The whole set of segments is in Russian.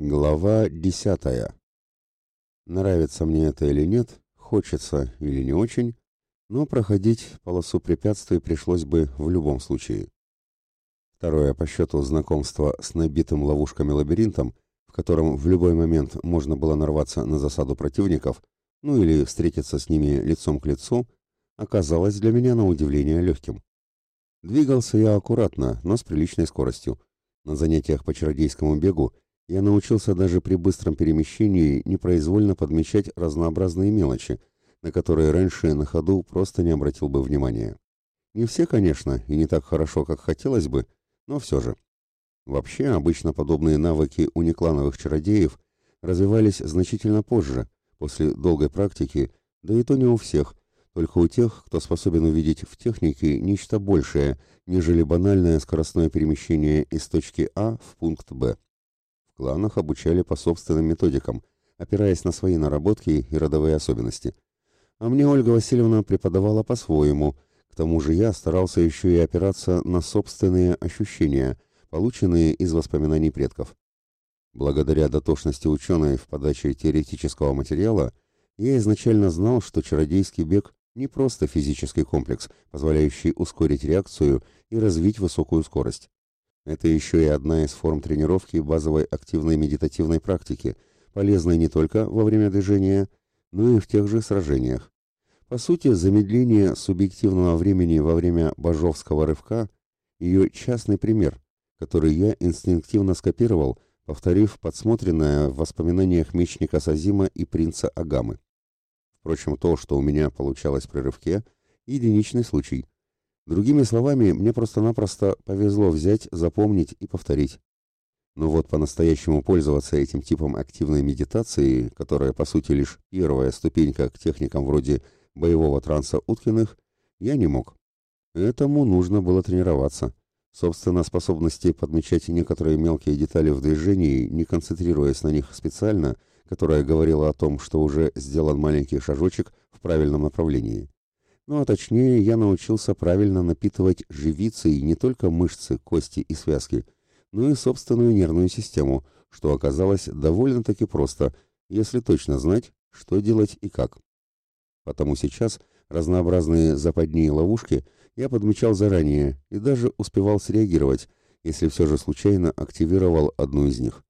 Глава десятая. Нравится мне это или нет, хочется или не очень, но проходить полосу препятствий пришлось бы в любом случае. Второе по счету знакомство с набитым ловушками лабиринтом, в котором в любой момент можно было нарваться на засаду противников, ну или встретиться с ними лицом к лицу, оказалось для меня на удивление легким. Двигался я аккуратно, но с приличной скоростью. На занятиях по чародейскому бегу я научился даже при быстром перемещении непроизвольно подмечать разнообразные мелочи, на которые раньше на ходу просто не обратил бы внимания. Не все, конечно, и не так хорошо, как хотелось бы, но все же. Вообще, обычно подобные навыки у неклановых чародеев развивались значительно позже, после долгой практики, да и то не у всех, только у тех, кто способен увидеть в технике нечто большее, нежели банальное скоростное перемещение из точки А в пункт Б кланах обучали по собственным методикам, опираясь на свои наработки и родовые особенности. А мне Ольга Васильевна преподавала по-своему, к тому же я старался еще и опираться на собственные ощущения, полученные из воспоминаний предков. Благодаря дотошности ученой в подаче теоретического материала, я изначально знал, что чародейский бег не просто физический комплекс, позволяющий ускорить реакцию и развить высокую скорость. Это еще и одна из форм тренировки базовой активной медитативной практики, полезной не только во время движения, но и в тех же сражениях. По сути, замедление субъективного времени во время божовского рывка – ее частный пример, который я инстинктивно скопировал, повторив подсмотренное в воспоминаниях мечника Сазима и принца Агамы. Впрочем, то, что у меня получалось при рывке – единичный случай – Другими словами, мне просто-напросто повезло взять, запомнить и повторить. Но вот по-настоящему пользоваться этим типом активной медитации, которая по сути лишь первая ступенька к техникам вроде боевого транса Уткиных, я не мог. Этому нужно было тренироваться. Собственно, способности подмечать некоторые мелкие детали в движении, не концентрируясь на них специально, которая говорила о том, что уже сделан маленький шажочек в правильном направлении. Ну а точнее, я научился правильно напитывать живицей не только мышцы, кости и связки, но и собственную нервную систему, что оказалось довольно-таки просто, если точно знать, что делать и как. Потому сейчас разнообразные западни и ловушки я подмечал заранее и даже успевал среагировать, если все же случайно активировал одну из них.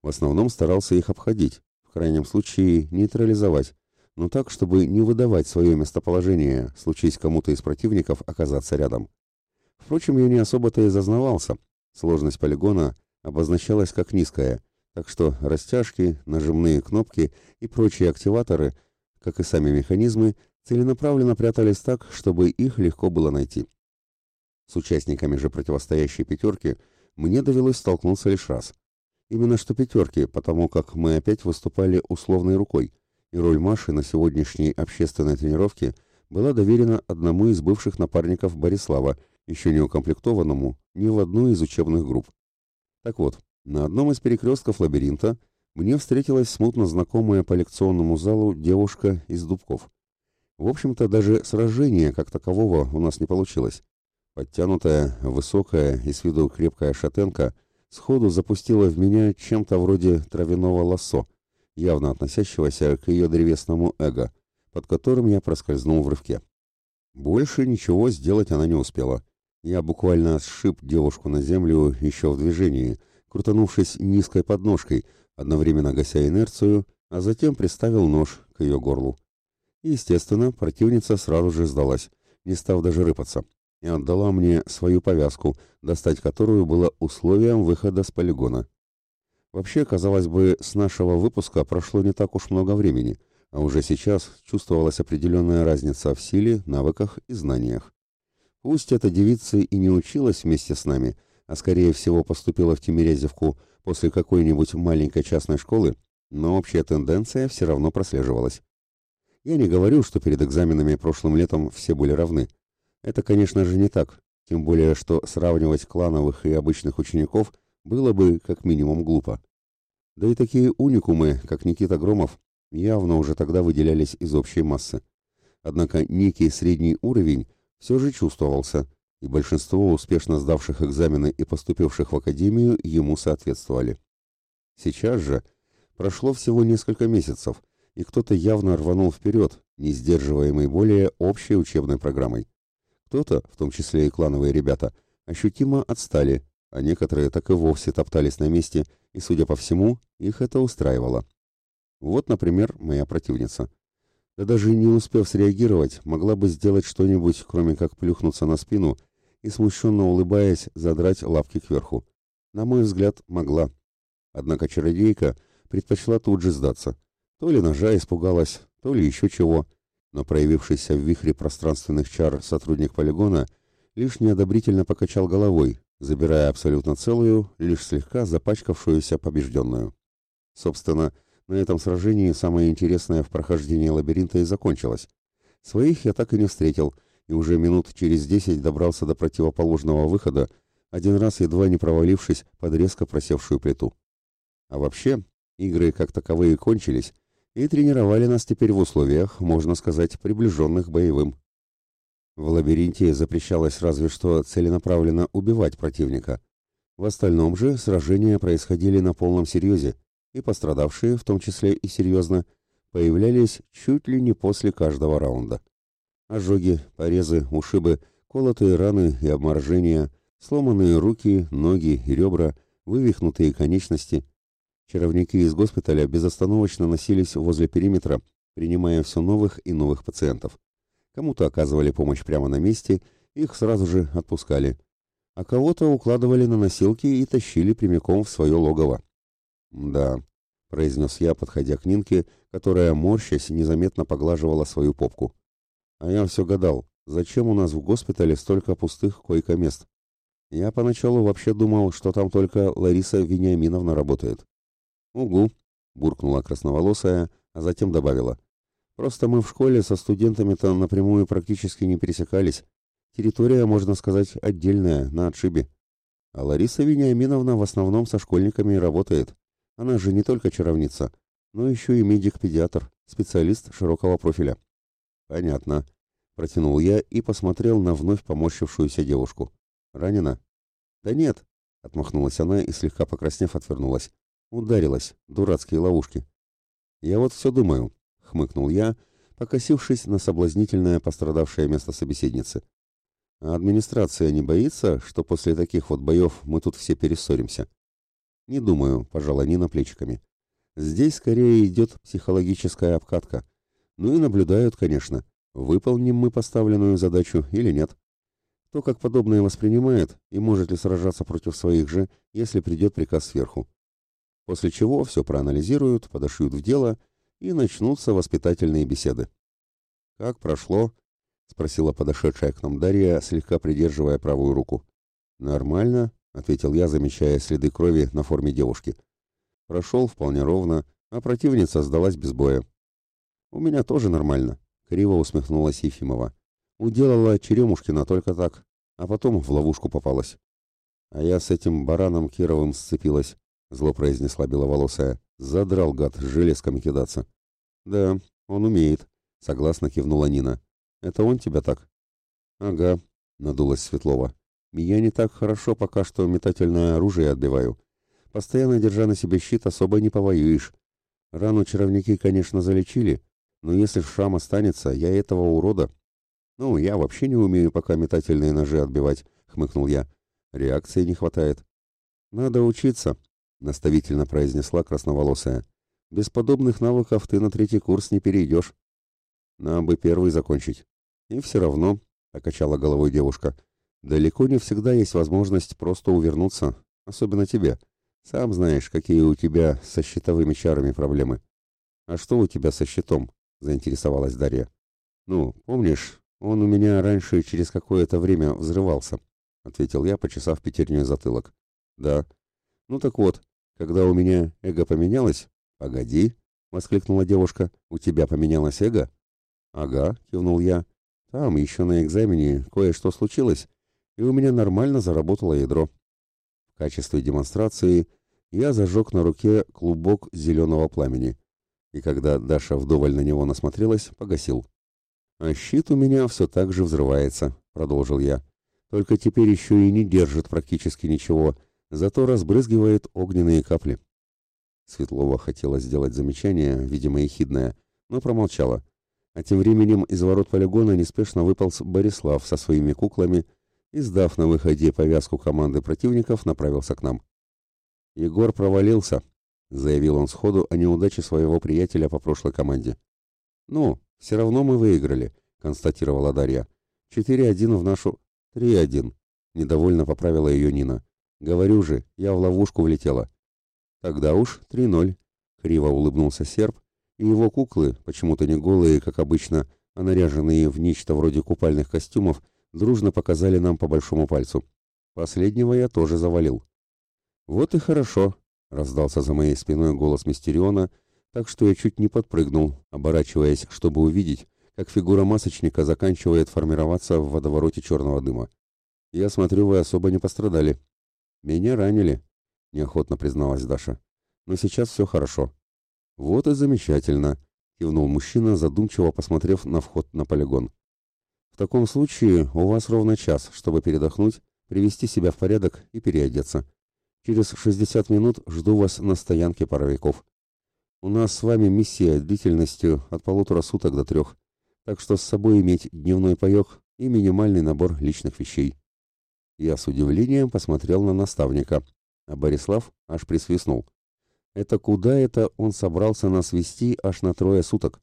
В основном старался их обходить, в крайнем случае нейтрализовать, но так, чтобы не выдавать свое местоположение, случись кому-то из противников оказаться рядом. Впрочем, я не особо-то и зазнавался. Сложность полигона обозначалась как низкая, так что растяжки, нажимные кнопки и прочие активаторы, как и сами механизмы, целенаправленно прятались так, чтобы их легко было найти. С участниками же противостоящей пятерки мне довелось столкнуться лишь раз. Именно что пятерки, потому как мы опять выступали условной рукой, и роль Маши на сегодняшней общественной тренировке была доверена одному из бывших напарников Борислава, еще не укомплектованному ни в одну из учебных групп. Так вот, на одном из перекрестков лабиринта мне встретилась смутно знакомая по лекционному залу девушка из Дубков. В общем-то, даже сражения как такового у нас не получилось. Подтянутая, высокая и с виду крепкая шатенка сходу запустила в меня чем-то вроде травяного лассо – явно относящегося к ее древесному эго, под которым я проскользнул в рывке. Больше ничего сделать она не успела. Я буквально сшиб девушку на землю еще в движении, крутанувшись низкой подножкой, одновременно гася инерцию, а затем приставил нож к ее горлу. естественно, противница сразу же сдалась, не став даже рыпаться, и отдала мне свою повязку, достать которую было условием выхода с полигона. Вообще, казалось бы, с нашего выпуска прошло не так уж много времени, а уже сейчас чувствовалась определенная разница в силе, навыках и знаниях. Пусть эта девица и не училась вместе с нами, а скорее всего поступила в Тимирязевку после какой-нибудь маленькой частной школы, но общая тенденция все равно прослеживалась. Я не говорю, что перед экзаменами прошлым летом все были равны. Это, конечно же, не так, тем более, что сравнивать клановых и обычных учеников было бы как минимум глупо. Да и такие уникумы, как Никита Громов, явно уже тогда выделялись из общей массы. Однако некий средний уровень все же чувствовался, и большинство успешно сдавших экзамены и поступивших в академию ему соответствовали. Сейчас же прошло всего несколько месяцев, и кто-то явно рванул вперед, не сдерживаемый более общей учебной программой. Кто-то, в том числе и клановые ребята, ощутимо отстали, а некоторые так и вовсе топтались на месте, и, судя по всему, их это устраивало. Вот, например, моя противница. Да даже не успев среагировать, могла бы сделать что-нибудь, кроме как плюхнуться на спину и, смущенно улыбаясь, задрать лапки кверху. На мой взгляд, могла. Однако чародейка предпочла тут же сдаться. То ли ножа испугалась, то ли еще чего, но проявившийся в вихре пространственных чар сотрудник полигона лишь неодобрительно покачал головой, забирая абсолютно целую, лишь слегка запачкавшуюся побежденную. Собственно, на этом сражении самое интересное в прохождении лабиринта и закончилось. Своих я так и не встретил, и уже минут через десять добрался до противоположного выхода, один раз едва не провалившись под резко просевшую плиту. А вообще, игры как таковые кончились, и тренировали нас теперь в условиях, можно сказать, приближенных боевым. В лабиринте запрещалось разве что целенаправленно убивать противника. В остальном же сражения происходили на полном серьезе, и пострадавшие, в том числе и серьезно, появлялись чуть ли не после каждого раунда. Ожоги, порезы, ушибы, колотые раны и обморожения, сломанные руки, ноги и ребра, вывихнутые конечности. Чаровники из госпиталя безостановочно носились возле периметра, принимая все новых и новых пациентов. Кому-то оказывали помощь прямо на месте, их сразу же отпускали. А кого-то укладывали на носилки и тащили прямиком в свое логово. «Да», — произнес я, подходя к Нинке, которая, морщась, незаметно поглаживала свою попку. «А я все гадал, зачем у нас в госпитале столько пустых койко-мест? Я поначалу вообще думал, что там только Лариса Вениаминовна работает». «Угу», — буркнула красноволосая, а затем добавила. Просто мы в школе со студентами-то напрямую практически не пересекались. Территория, можно сказать, отдельная, на отшибе. А Лариса Вениаминовна в основном со школьниками работает. Она же не только чаровница, но еще и медик-педиатр, специалист широкого профиля. Понятно. Протянул я и посмотрел на вновь поморщившуюся девушку. Ранена? Да нет, отмахнулась она и слегка покраснев отвернулась. Ударилась, дурацкие ловушки. Я вот все думаю, хмыкнул я, покосившись на соблазнительное пострадавшее место собеседницы. А администрация не боится, что после таких вот боев мы тут все перессоримся? Не думаю, пожала Нина плечиками. Здесь скорее идет психологическая обкатка. Ну и наблюдают, конечно, выполним мы поставленную задачу или нет. Кто как подобное воспринимает и может ли сражаться против своих же, если придет приказ сверху. После чего все проанализируют, подошьют в дело и начнутся воспитательные беседы. «Как прошло?» — спросила подошедшая к нам Дарья, слегка придерживая правую руку. «Нормально», — ответил я, замечая следы крови на форме девушки. «Прошел вполне ровно, а противница сдалась без боя». «У меня тоже нормально», — криво усмехнулась Ефимова. «Уделала Черемушкина только так, а потом в ловушку попалась». «А я с этим бараном Кировым сцепилась», — зло произнесла беловолосая. Задрал гад с железками кидаться. Да, он умеет, согласно кивнула Нина. Это он тебя так? Ага, надулась Светлова. Я не так хорошо пока что метательное оружие отбиваю. Постоянно держа на себе щит, особо не повоюешь. Рану чаровники, конечно, залечили, но если шрам останется, я этого урода... Ну, я вообще не умею пока метательные ножи отбивать, хмыкнул я. Реакции не хватает. Надо учиться, наставительно произнесла красноволосая. Без подобных навыков ты на третий курс не перейдешь. Нам бы первый закончить. И все равно, покачала головой девушка, далеко не всегда есть возможность просто увернуться, особенно тебе. Сам знаешь, какие у тебя со щитовыми чарами проблемы. А что у тебя со щитом? заинтересовалась Дарья. Ну, помнишь, он у меня раньше через какое-то время взрывался, ответил я, почесав пятерню затылок. Да. Ну так вот, когда у меня эго поменялось... Погоди, воскликнула девушка. У тебя поменялось эго? Ага, кивнул я. Там еще на экзамене кое-что случилось, и у меня нормально заработало ядро. В качестве демонстрации я зажег на руке клубок зеленого пламени, и когда Даша вдоволь на него насмотрелась, погасил. «А щит у меня все так же взрывается», — продолжил я. «Только теперь еще и не держит практически ничего, зато разбрызгивает огненные капли. Светлова хотела сделать замечание, видимо, ехидное, но промолчала. А тем временем из ворот полигона неспешно выполз Борислав со своими куклами и, сдав на выходе повязку команды противников, направился к нам. «Егор провалился», — заявил он сходу о неудаче своего приятеля по прошлой команде. «Ну, все равно мы выиграли», — констатировала Дарья. «Четыре один в нашу...» «Три один», — недовольно поправила ее Нина. «Говорю же, я в ловушку влетела». «Тогда уж три ноль», — криво улыбнулся серб, и его куклы, почему-то не голые, как обычно, а наряженные в нечто вроде купальных костюмов, дружно показали нам по большому пальцу. Последнего я тоже завалил. «Вот и хорошо», — раздался за моей спиной голос Мистериона, так что я чуть не подпрыгнул, оборачиваясь, чтобы увидеть, как фигура масочника заканчивает формироваться в водовороте черного дыма. «Я смотрю, вы особо не пострадали». «Меня ранили», — неохотно призналась Даша. «Но сейчас все хорошо». «Вот и замечательно», — кивнул мужчина, задумчиво посмотрев на вход на полигон. «В таком случае у вас ровно час, чтобы передохнуть, привести себя в порядок и переодеться. Через 60 минут жду вас на стоянке паровиков. У нас с вами миссия длительностью от полутора суток до трех, так что с собой иметь дневной паек и минимальный набор личных вещей. Я с удивлением посмотрел на наставника, а Борислав аж присвистнул. Это куда это он собрался нас вести аж на трое суток?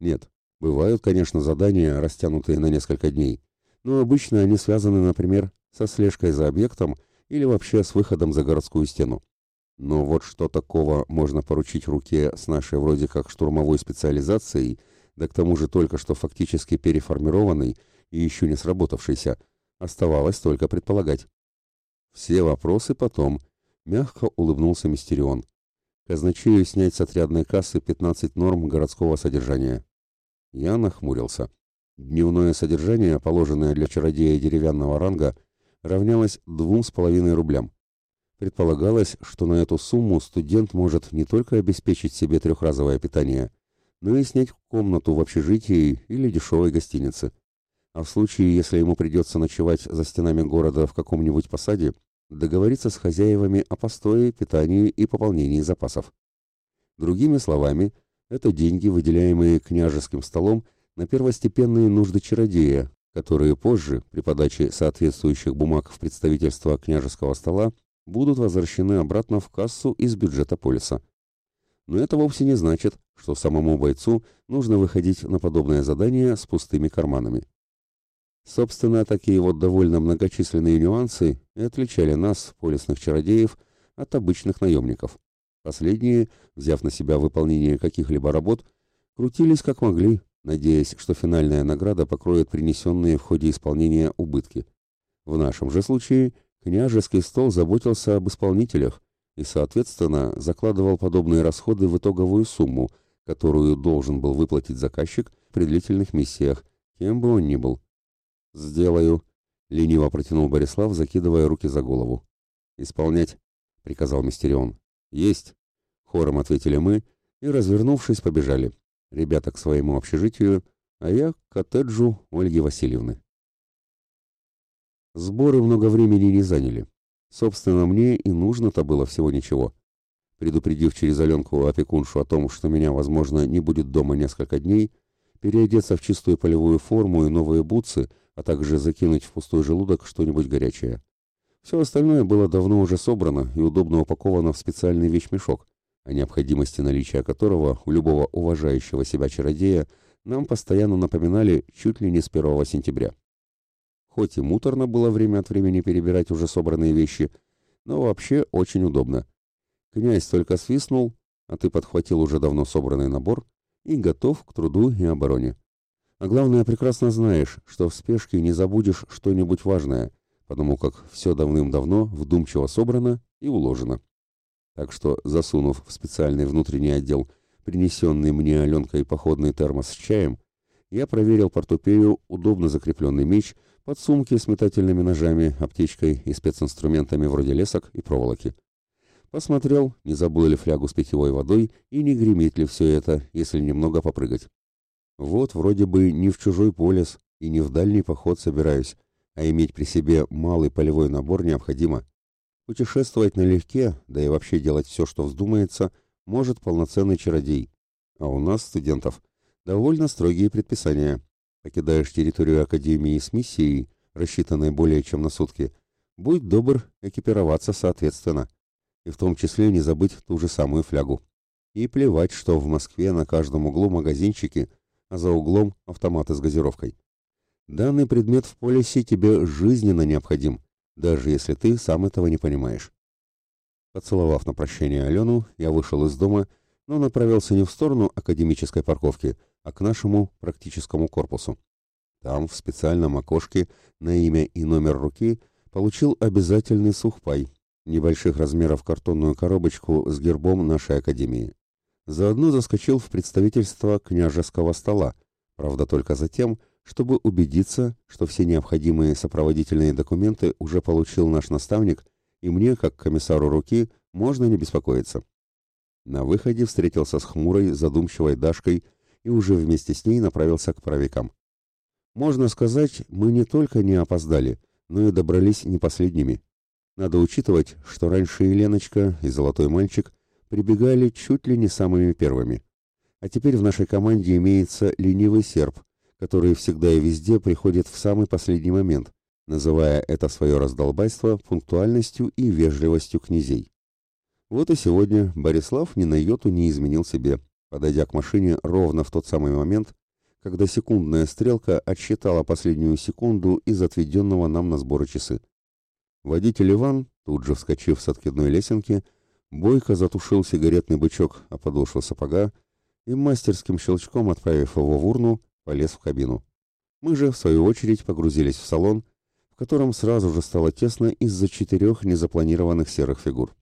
Нет, бывают, конечно, задания, растянутые на несколько дней, но обычно они связаны, например, со слежкой за объектом или вообще с выходом за городскую стену. Но вот что такого можно поручить руке с нашей вроде как штурмовой специализацией, да к тому же только что фактически переформированной и еще не сработавшейся, оставалось только предполагать. Все вопросы потом, мягко улыбнулся Мистерион. Казначею снять с отрядной кассы 15 норм городского содержания. Я нахмурился. Дневное содержание, положенное для чародея деревянного ранга, равнялось двум с половиной рублям. Предполагалось, что на эту сумму студент может не только обеспечить себе трехразовое питание, но и снять комнату в общежитии или дешевой гостинице. А в случае, если ему придется ночевать за стенами города в каком-нибудь посаде, договориться с хозяевами о постое, питании и пополнении запасов. Другими словами, это деньги, выделяемые княжеским столом на первостепенные нужды чародея, которые позже, при подаче соответствующих бумаг в представительство княжеского стола, будут возвращены обратно в кассу из бюджета полиса. Но это вовсе не значит, что самому бойцу нужно выходить на подобное задание с пустыми карманами. Собственно, такие вот довольно многочисленные нюансы и отличали нас, полисных чародеев, от обычных наемников. Последние, взяв на себя выполнение каких-либо работ, крутились как могли, надеясь, что финальная награда покроет принесенные в ходе исполнения убытки. В нашем же случае княжеский стол заботился об исполнителях и, соответственно, закладывал подобные расходы в итоговую сумму, которую должен был выплатить заказчик при длительных миссиях, кем бы он ни был. «Сделаю», — лениво протянул Борислав, закидывая руки за голову. «Исполнять», — приказал Мистерион. «Есть», — хором ответили мы и, развернувшись, побежали ребята к своему общежитию, а я к коттеджу Ольги Васильевны. Сборы много времени не заняли. Собственно, мне и нужно-то было всего ничего. Предупредив через Аленку опекуншу о том, что меня, возможно, не будет дома несколько дней, переодеться в чистую полевую форму и новые бутсы, а также закинуть в пустой желудок что-нибудь горячее. Все остальное было давно уже собрано и удобно упаковано в специальный вещмешок, о необходимости наличия которого у любого уважающего себя чародея нам постоянно напоминали чуть ли не с 1 сентября. Хоть и муторно было время от времени перебирать уже собранные вещи, но вообще очень удобно. Князь только свистнул, а ты подхватил уже давно собранный набор и готов к труду и обороне. А главное, прекрасно знаешь, что в спешке не забудешь что-нибудь важное, потому как все давным-давно вдумчиво собрано и уложено. Так что, засунув в специальный внутренний отдел принесенный мне Аленкой походный термос с чаем, я проверил портупею удобно закрепленный меч, под сумки с метательными ножами, аптечкой и специнструментами вроде лесок и проволоки. Посмотрел, не забыл ли флягу с питьевой водой и не гремит ли все это, если немного попрыгать. Вот вроде бы не в чужой полис и не в дальний поход собираюсь, а иметь при себе малый полевой набор необходимо. Путешествовать налегке, да и вообще делать все, что вздумается, может полноценный чародей. А у нас, студентов, довольно строгие предписания. Покидаешь территорию Академии с миссией, рассчитанной более чем на сутки, будь добр экипироваться соответственно. И в том числе не забыть ту же самую флягу. И плевать, что в Москве на каждом углу магазинчики, а за углом автоматы с газировкой. Данный предмет в полисе тебе жизненно необходим, даже если ты сам этого не понимаешь. Поцеловав на прощание Алену, я вышел из дома, но направился не в сторону академической парковки, а к нашему практическому корпусу. Там, в специальном окошке, на имя и номер руки, получил обязательный сухпай, небольших размеров картонную коробочку с гербом нашей академии. Заодно заскочил в представительство княжеского стола, правда только за тем, чтобы убедиться, что все необходимые сопроводительные документы уже получил наш наставник, и мне, как комиссару руки, можно не беспокоиться. На выходе встретился с хмурой, задумчивой Дашкой и уже вместе с ней направился к правикам. Можно сказать, мы не только не опоздали, но и добрались не последними. Надо учитывать, что раньше и Леночка, и Золотой мальчик прибегали чуть ли не самыми первыми. А теперь в нашей команде имеется ленивый серб, который всегда и везде приходит в самый последний момент, называя это свое раздолбайство пунктуальностью и вежливостью князей. Вот и сегодня Борислав ни на йоту не изменил себе, подойдя к машине ровно в тот самый момент, когда секундная стрелка отсчитала последнюю секунду из отведенного нам на сборы часы. Водитель Иван, тут же вскочив с откидной лесенки, бойко затушил сигаретный бычок о подошву сапога и мастерским щелчком, отправив его в урну, полез в кабину. Мы же, в свою очередь, погрузились в салон, в котором сразу же стало тесно из-за четырех незапланированных серых фигур.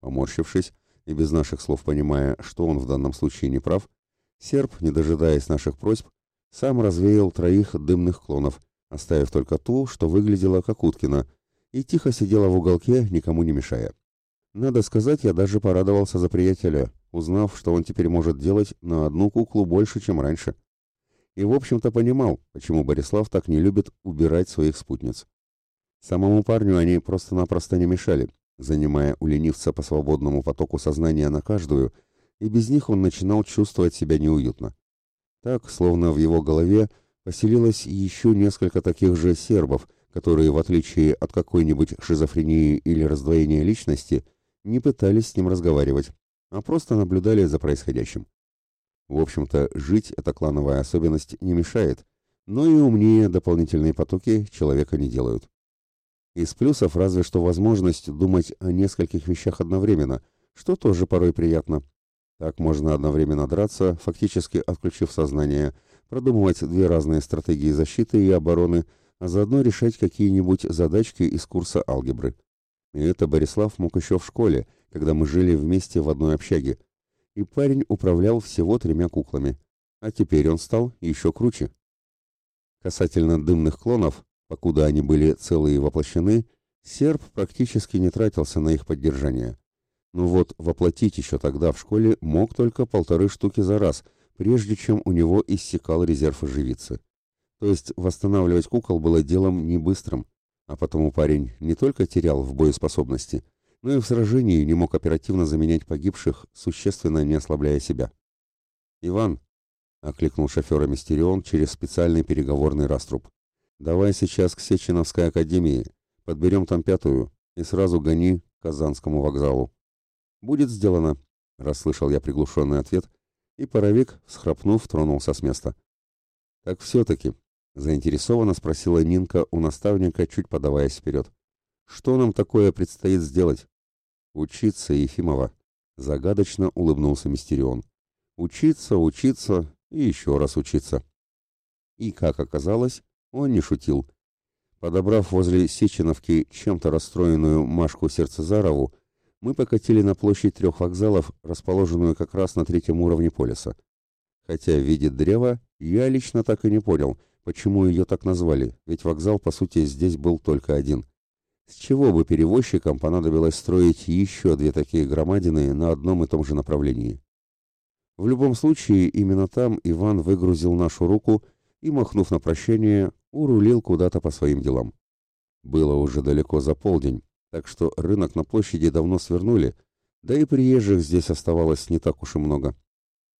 Поморщившись и без наших слов понимая, что он в данном случае не прав, серб, не дожидаясь наших просьб, сам развеял троих дымных клонов, оставив только ту, что выглядела как Уткина, и тихо сидела в уголке, никому не мешая. Надо сказать, я даже порадовался за приятеля, узнав, что он теперь может делать на одну куклу больше, чем раньше и, в общем-то, понимал, почему Борислав так не любит убирать своих спутниц. Самому парню они просто-напросто не мешали, занимая у ленивца по свободному потоку сознания на каждую, и без них он начинал чувствовать себя неуютно. Так, словно в его голове поселилось еще несколько таких же сербов, которые, в отличие от какой-нибудь шизофрении или раздвоения личности, не пытались с ним разговаривать, а просто наблюдали за происходящим. В общем-то, жить эта клановая особенность не мешает, но и умнее дополнительные потоки человека не делают. Из плюсов разве что возможность думать о нескольких вещах одновременно, что тоже порой приятно. Так можно одновременно драться, фактически отключив сознание, продумывать две разные стратегии защиты и обороны, а заодно решать какие-нибудь задачки из курса алгебры. И это Борислав мог еще в школе, когда мы жили вместе в одной общаге, и парень управлял всего тремя куклами. А теперь он стал еще круче. Касательно дымных клонов, покуда они были целые воплощены, серб практически не тратился на их поддержание. Но вот воплотить еще тогда в школе мог только полторы штуки за раз, прежде чем у него иссякал резерв оживиться. То есть восстанавливать кукол было делом не быстрым, а потому парень не только терял в боеспособности, но и в сражении не мог оперативно заменять погибших, существенно не ослабляя себя. «Иван», — окликнул шофера Мистерион через специальный переговорный раструб, — «давай сейчас к Сеченовской академии, подберем там пятую и сразу гони к Казанскому вокзалу». «Будет сделано», — расслышал я приглушенный ответ, и паровик, схрапнув, тронулся с места. «Так все-таки», — заинтересованно спросила Нинка у наставника, чуть подаваясь вперед. «Что нам такое предстоит сделать?» «Учиться, Ефимова!» — загадочно улыбнулся Мистерион. «Учиться, учиться и еще раз учиться». И, как оказалось, он не шутил. Подобрав возле Сеченовки чем-то расстроенную Машку Сердцезарову, мы покатили на площадь трех вокзалов, расположенную как раз на третьем уровне полиса. Хотя, видит древо, я лично так и не понял, почему ее так назвали, ведь вокзал, по сути, здесь был только один. С чего бы перевозчикам понадобилось строить еще две такие громадины на одном и том же направлении? В любом случае, именно там Иван выгрузил нашу руку и, махнув на прощение, урулил куда-то по своим делам. Было уже далеко за полдень, так что рынок на площади давно свернули, Да и приезжих здесь оставалось не так уж и много.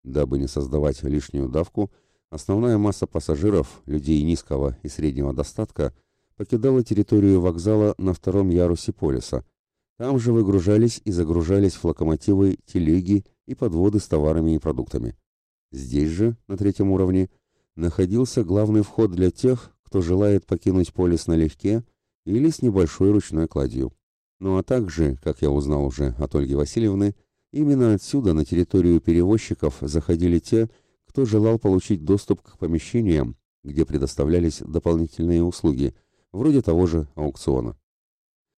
Дабы не создавать лишнюю давку, основная масса пассажиров, людей низкого и среднего достатка, покидала территорию вокзала на втором ярусе полиса. Там же выгружались и загружались в локомотивы, телеги и подводы с товарами и продуктами. Здесь же, на третьем уровне, находился главный вход для тех, кто желает покинуть полис налегке или с небольшой ручной кладью. Ну а также, как я узнал уже от Ольги Васильевны, именно отсюда на территорию перевозчиков заходили те, кто желал получить доступ к помещениям, где предоставлялись дополнительные услуги, вроде того же аукциона.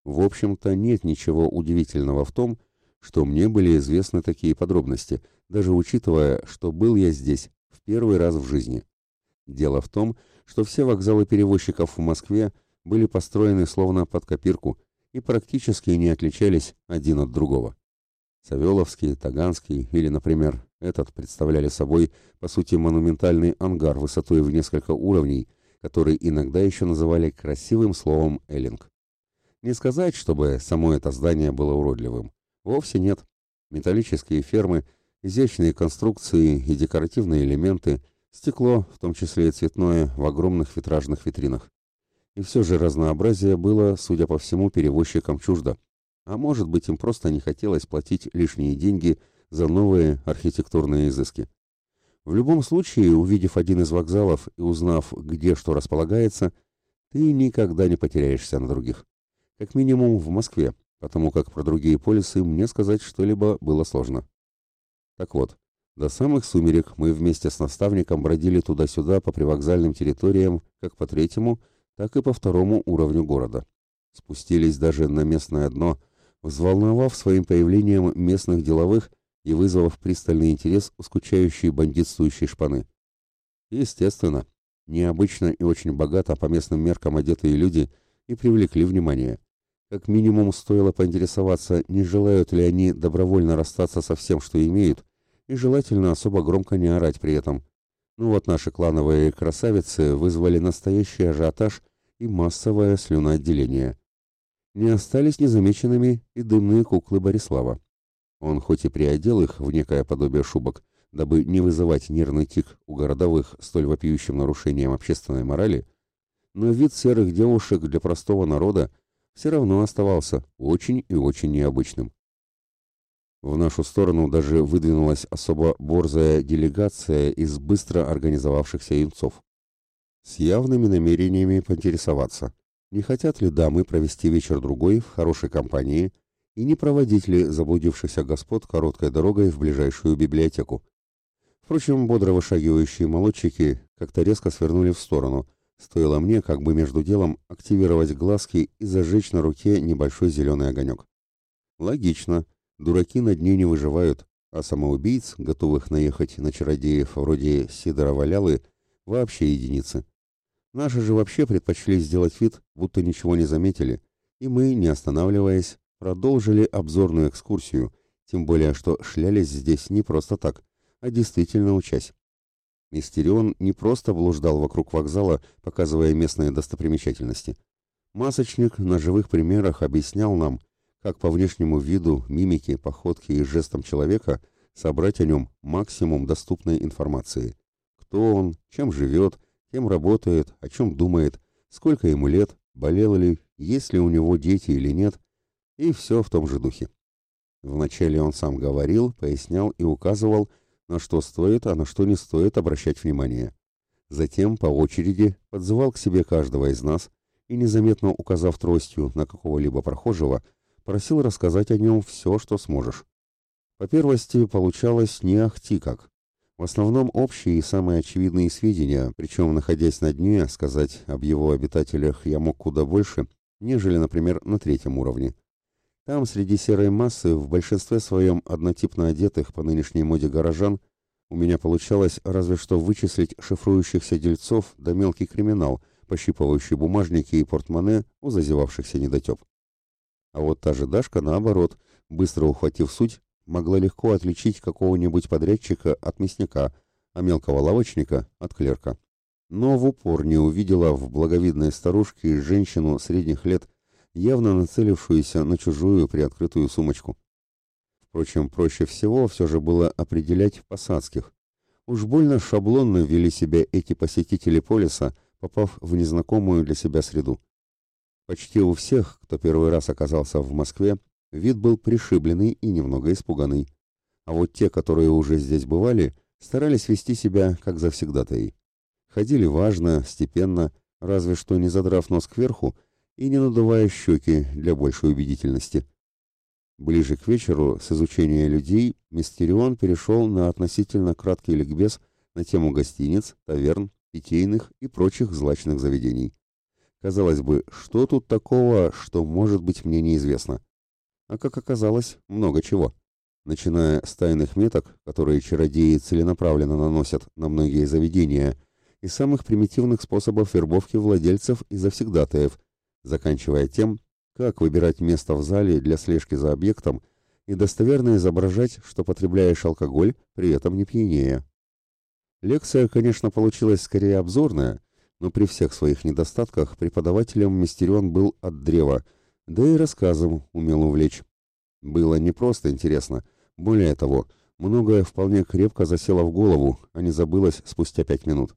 В общем-то, нет ничего удивительного в том, что мне были известны такие подробности, даже учитывая, что был я здесь в первый раз в жизни. Дело в том, что все вокзалы перевозчиков в Москве были построены словно под копирку и практически не отличались один от другого. Савеловский, Таганский или, например, этот представляли собой, по сути, монументальный ангар высотой в несколько уровней, который иногда еще называли красивым словом «эллинг». Не сказать, чтобы само это здание было уродливым. Вовсе нет. Металлические фермы, изящные конструкции и декоративные элементы, стекло, в том числе и цветное, в огромных витражных витринах. И все же разнообразие было, судя по всему, перевозчикам чуждо. А может быть, им просто не хотелось платить лишние деньги за новые архитектурные изыски. В любом случае, увидев один из вокзалов и узнав, где что располагается, ты никогда не потеряешься на других. Как минимум в Москве, потому как про другие полисы мне сказать что-либо было сложно. Так вот, до самых сумерек мы вместе с наставником бродили туда-сюда по привокзальным территориям как по третьему, так и по второму уровню города. Спустились даже на местное дно, взволновав своим появлением местных деловых и вызвав пристальный интерес у скучающей бандитствующей шпаны. Естественно, необычно и очень богато по местным меркам одетые люди и привлекли внимание. Как минимум стоило поинтересоваться, не желают ли они добровольно расстаться со всем, что имеют, и желательно особо громко не орать при этом. Ну вот наши клановые красавицы вызвали настоящий ажиотаж и массовое слюноотделение. Не остались незамеченными и дымные куклы Борислава. Он хоть и приодел их в некое подобие шубок, дабы не вызывать нервный тик у городовых столь вопиющим нарушением общественной морали, но вид серых девушек для простого народа все равно оставался очень и очень необычным. В нашу сторону даже выдвинулась особо борзая делегация из быстро организовавшихся юнцов. С явными намерениями поинтересоваться, не хотят ли дамы провести вечер-другой в хорошей компании и не проводить ли заблудившихся господ короткой дорогой в ближайшую библиотеку. Впрочем, бодро вышагивающие молодчики как-то резко свернули в сторону – Стоило мне, как бы между делом, активировать глазки и зажечь на руке небольшой зеленый огонек. Логично. Дураки на дне не выживают, а самоубийц, готовых наехать на чародеев вроде Сидора Валялы, вообще единицы. Наши же вообще предпочли сделать вид, будто ничего не заметили, и мы, не останавливаясь, продолжили обзорную экскурсию, тем более что шлялись здесь не просто так, а действительно учась. Мистерион не просто блуждал вокруг вокзала, показывая местные достопримечательности. Масочник на живых примерах объяснял нам, как по внешнему виду, мимике, походке и жестам человека собрать о нем максимум доступной информации. Кто он, чем живет, кем работает, о чем думает, сколько ему лет, болел ли, есть ли у него дети или нет, и все в том же духе. Вначале он сам говорил, пояснял и указывал, на что стоит, а на что не стоит обращать внимание. Затем по очереди подзывал к себе каждого из нас и, незаметно указав тростью на какого-либо прохожего, просил рассказать о нем все, что сможешь. По первости получалось не ахти как. В основном общие и самые очевидные сведения, причем, находясь на дне, сказать об его обитателях я мог куда больше, нежели, например, на третьем уровне. Там, среди серой массы, в большинстве своем однотипно одетых по нынешней моде горожан, у меня получалось разве что вычислить шифрующихся дельцов да мелкий криминал, пощипывающий бумажники и портмоне у зазевавшихся недотеп. А вот та же Дашка, наоборот, быстро ухватив суть, могла легко отличить какого-нибудь подрядчика от мясника, а мелкого лавочника от клерка. Но в упор не увидела в благовидной старушке женщину средних лет, явно нацелившуюся на чужую приоткрытую сумочку. Впрочем, проще всего все же было определять посадских. Уж больно шаблонно вели себя эти посетители полиса, попав в незнакомую для себя среду. Почти у всех, кто первый раз оказался в Москве, вид был пришибленный и немного испуганный. А вот те, которые уже здесь бывали, старались вести себя как завсегдатаи. Ходили важно, степенно, разве что не задрав нос кверху и не надувая щеки для большей убедительности. Ближе к вечеру с изучения людей Мистерион перешел на относительно краткий ликбез на тему гостиниц, таверн, питейных и прочих злачных заведений. Казалось бы, что тут такого, что может быть мне неизвестно? А как оказалось, много чего. Начиная с тайных меток, которые чародеи целенаправленно наносят на многие заведения, и самых примитивных способов вербовки владельцев и завсегдатаев, заканчивая тем, как выбирать место в зале для слежки за объектом и достоверно изображать, что потребляешь алкоголь, при этом не пьянее. Лекция, конечно, получилась скорее обзорная, но при всех своих недостатках преподавателем Мистерион был от древа, да и рассказом умел увлечь. Было не просто интересно, более того, многое вполне крепко засело в голову, а не забылось спустя пять минут.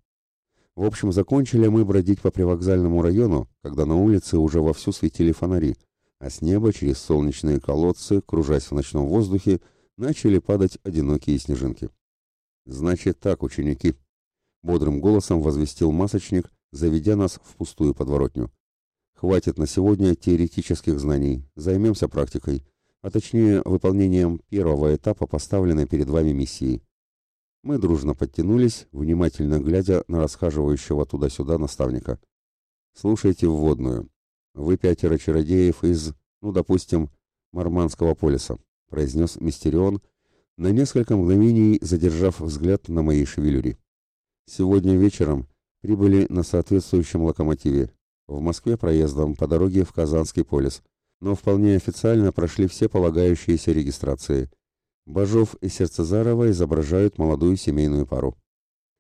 В общем, закончили мы бродить по привокзальному району, когда на улице уже вовсю светили фонари, а с неба через солнечные колодцы, кружась в ночном воздухе, начали падать одинокие снежинки. «Значит так, ученики», — бодрым голосом возвестил масочник, заведя нас в пустую подворотню. «Хватит на сегодня теоретических знаний, займемся практикой, а точнее выполнением первого этапа поставленной перед вами миссии. Мы дружно подтянулись, внимательно глядя на расхаживающего туда-сюда наставника. «Слушайте вводную. Вы пятеро чародеев из, ну, допустим, Марманского полиса», — произнес Мистерион, на несколько мгновений задержав взгляд на моей шевелюре. «Сегодня вечером прибыли на соответствующем локомотиве. В Москве проездом по дороге в Казанский полис, но вполне официально прошли все полагающиеся регистрации — Бажов и Сердцезарова изображают молодую семейную пару.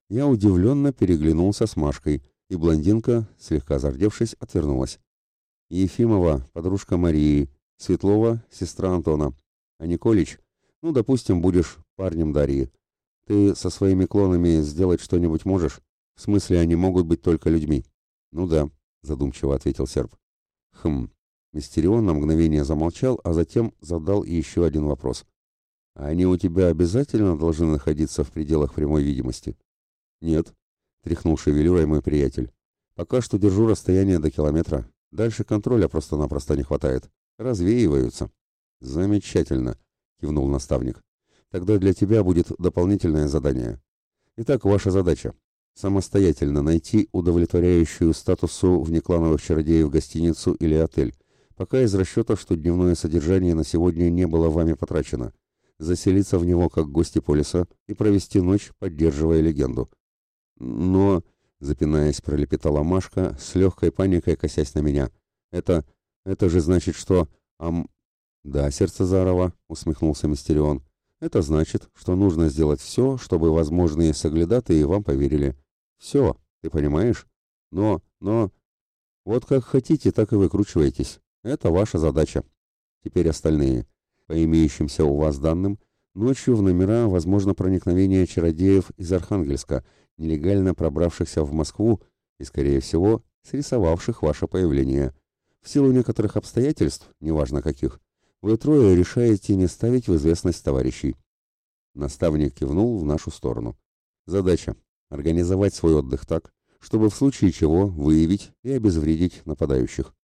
Я удивленно переглянулся с Машкой, и блондинка, слегка зардевшись, отвернулась. Ефимова, подружка Марии, Светлова, сестра Антона. А Николич, ну, допустим, будешь парнем Дарьи. Ты со своими клонами сделать что-нибудь можешь? В смысле, они могут быть только людьми? Ну да, задумчиво ответил серб. Хм. Мистерион на мгновение замолчал, а затем задал еще один вопрос. Они у тебя обязательно должны находиться в пределах прямой видимости? Нет, тряхнул шевелюрой мой приятель. Пока что держу расстояние до километра. Дальше контроля просто-напросто не хватает. Развеиваются. Замечательно, кивнул наставник. Тогда для тебя будет дополнительное задание. Итак, ваша задача самостоятельно найти удовлетворяющую статусу внеклановых чародеев гостиницу или отель, пока из расчета, что дневное содержание на сегодня не было вами потрачено заселиться в него как гости полиса и провести ночь, поддерживая легенду. Но, запинаясь, пролепетала Машка, с легкой паникой косясь на меня. Это... это же значит, что... Ам... Да, сердце Зарова, усмехнулся Мистерион. Это значит, что нужно сделать все, чтобы возможные соглядатые вам поверили. Все, ты понимаешь? Но, но... Вот как хотите, так и выкручивайтесь. Это ваша задача. Теперь остальные. По имеющимся у вас данным, ночью в номера возможно проникновение чародеев из Архангельска, нелегально пробравшихся в Москву и, скорее всего, срисовавших ваше появление. В силу некоторых обстоятельств, неважно каких, вы трое решаете не ставить в известность товарищей. Наставник кивнул в нашу сторону. Задача – организовать свой отдых так, чтобы в случае чего выявить и обезвредить нападающих.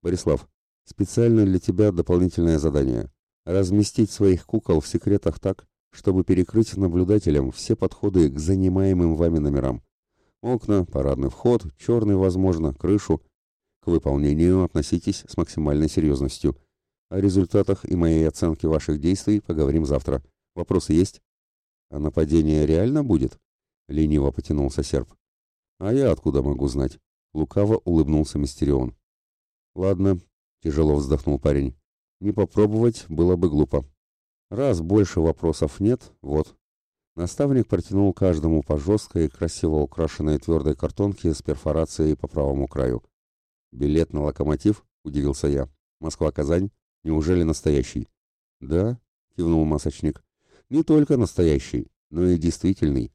Борислав, специально для тебя дополнительное задание разместить своих кукол в секретах так, чтобы перекрыть наблюдателям все подходы к занимаемым вами номерам. Окна, парадный вход, черный, возможно, крышу. К выполнению относитесь с максимальной серьезностью. О результатах и моей оценке ваших действий поговорим завтра. Вопросы есть? А нападение реально будет? Лениво потянулся серп. А я откуда могу знать? Лукаво улыбнулся Мистерион. Ладно, тяжело вздохнул парень. Не попробовать было бы глупо. Раз больше вопросов нет, вот. Наставник протянул каждому по жесткой, красиво украшенной твердой картонке с перфорацией по правому краю. «Билет на локомотив?» – удивился я. «Москва-Казань? Неужели настоящий?» «Да», – кивнул масочник. Не только настоящий, но и действительный.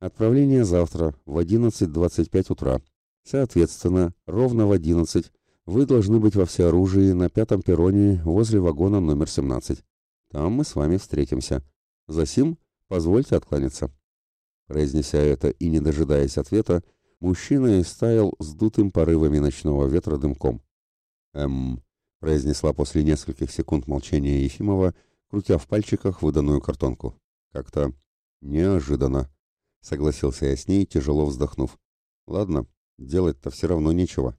Отправление завтра в 11.25 утра. Соответственно, ровно в 11 вы должны быть во всеоружии на пятом перроне возле вагона номер 17. Там мы с вами встретимся. Засим, позвольте откланяться. Произнеся это и не дожидаясь ответа, мужчина истаял сдутым порывами ночного ветра дымком. «Эм...» — произнесла после нескольких секунд молчания Ефимова, крутя в пальчиках выданную картонку. «Как-то неожиданно», — согласился я с ней, тяжело вздохнув. «Ладно, делать-то все равно нечего».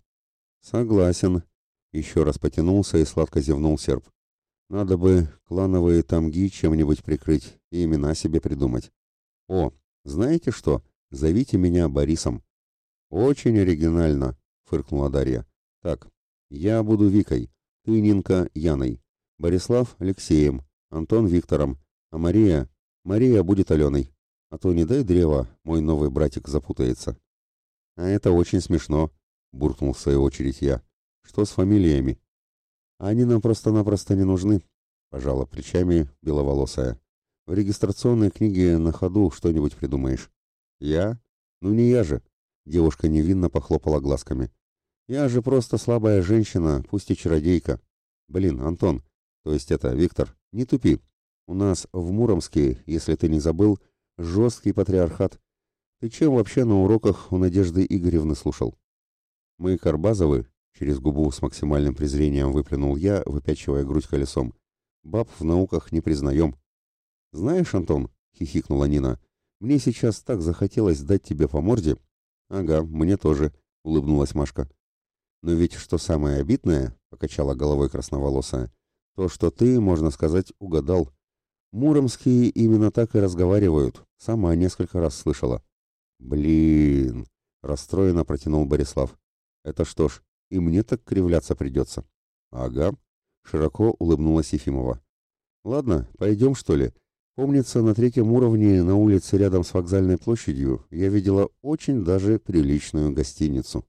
«Согласен», — еще раз потянулся и сладко зевнул серп. «Надо бы клановые тамги чем-нибудь прикрыть и имена себе придумать. О, знаете что? Зовите меня Борисом». «Очень оригинально», — фыркнула Дарья. «Так, я буду Викой, ты, Нинка, Яной, Борислав — Алексеем, Антон — Виктором, а Мария... Мария будет Аленой. А то не дай древо, мой новый братик запутается». «А это очень смешно», — буркнул в свою очередь я. «Что с фамилиями?» «Они нам просто-напросто не нужны», — пожала плечами беловолосая. «В регистрационной книге на ходу что-нибудь придумаешь». «Я? Ну не я же», — девушка невинно похлопала глазками. «Я же просто слабая женщина, пусть и чародейка. Блин, Антон, то есть это, Виктор, не тупи. У нас в Муромске, если ты не забыл, жесткий патриархат. Ты чем вообще на уроках у Надежды Игоревны слушал?» «Мы Карбазовы», — через губу с максимальным презрением выплюнул я, выпячивая грудь колесом. «Баб в науках не признаем». «Знаешь, Антон», — хихикнула Нина, — «мне сейчас так захотелось дать тебе по морде». «Ага, мне тоже», — улыбнулась Машка. «Но ведь что самое обидное», — покачала головой красноволосая, — «то, что ты, можно сказать, угадал. Муромские именно так и разговаривают, сама несколько раз слышала». «Блин», — расстроенно протянул Борислав. Это что ж, и мне так кривляться придется. Ага, широко улыбнулась Ефимова. Ладно, пойдем что ли. Помнится, на третьем уровне на улице рядом с вокзальной площадью я видела очень даже приличную гостиницу.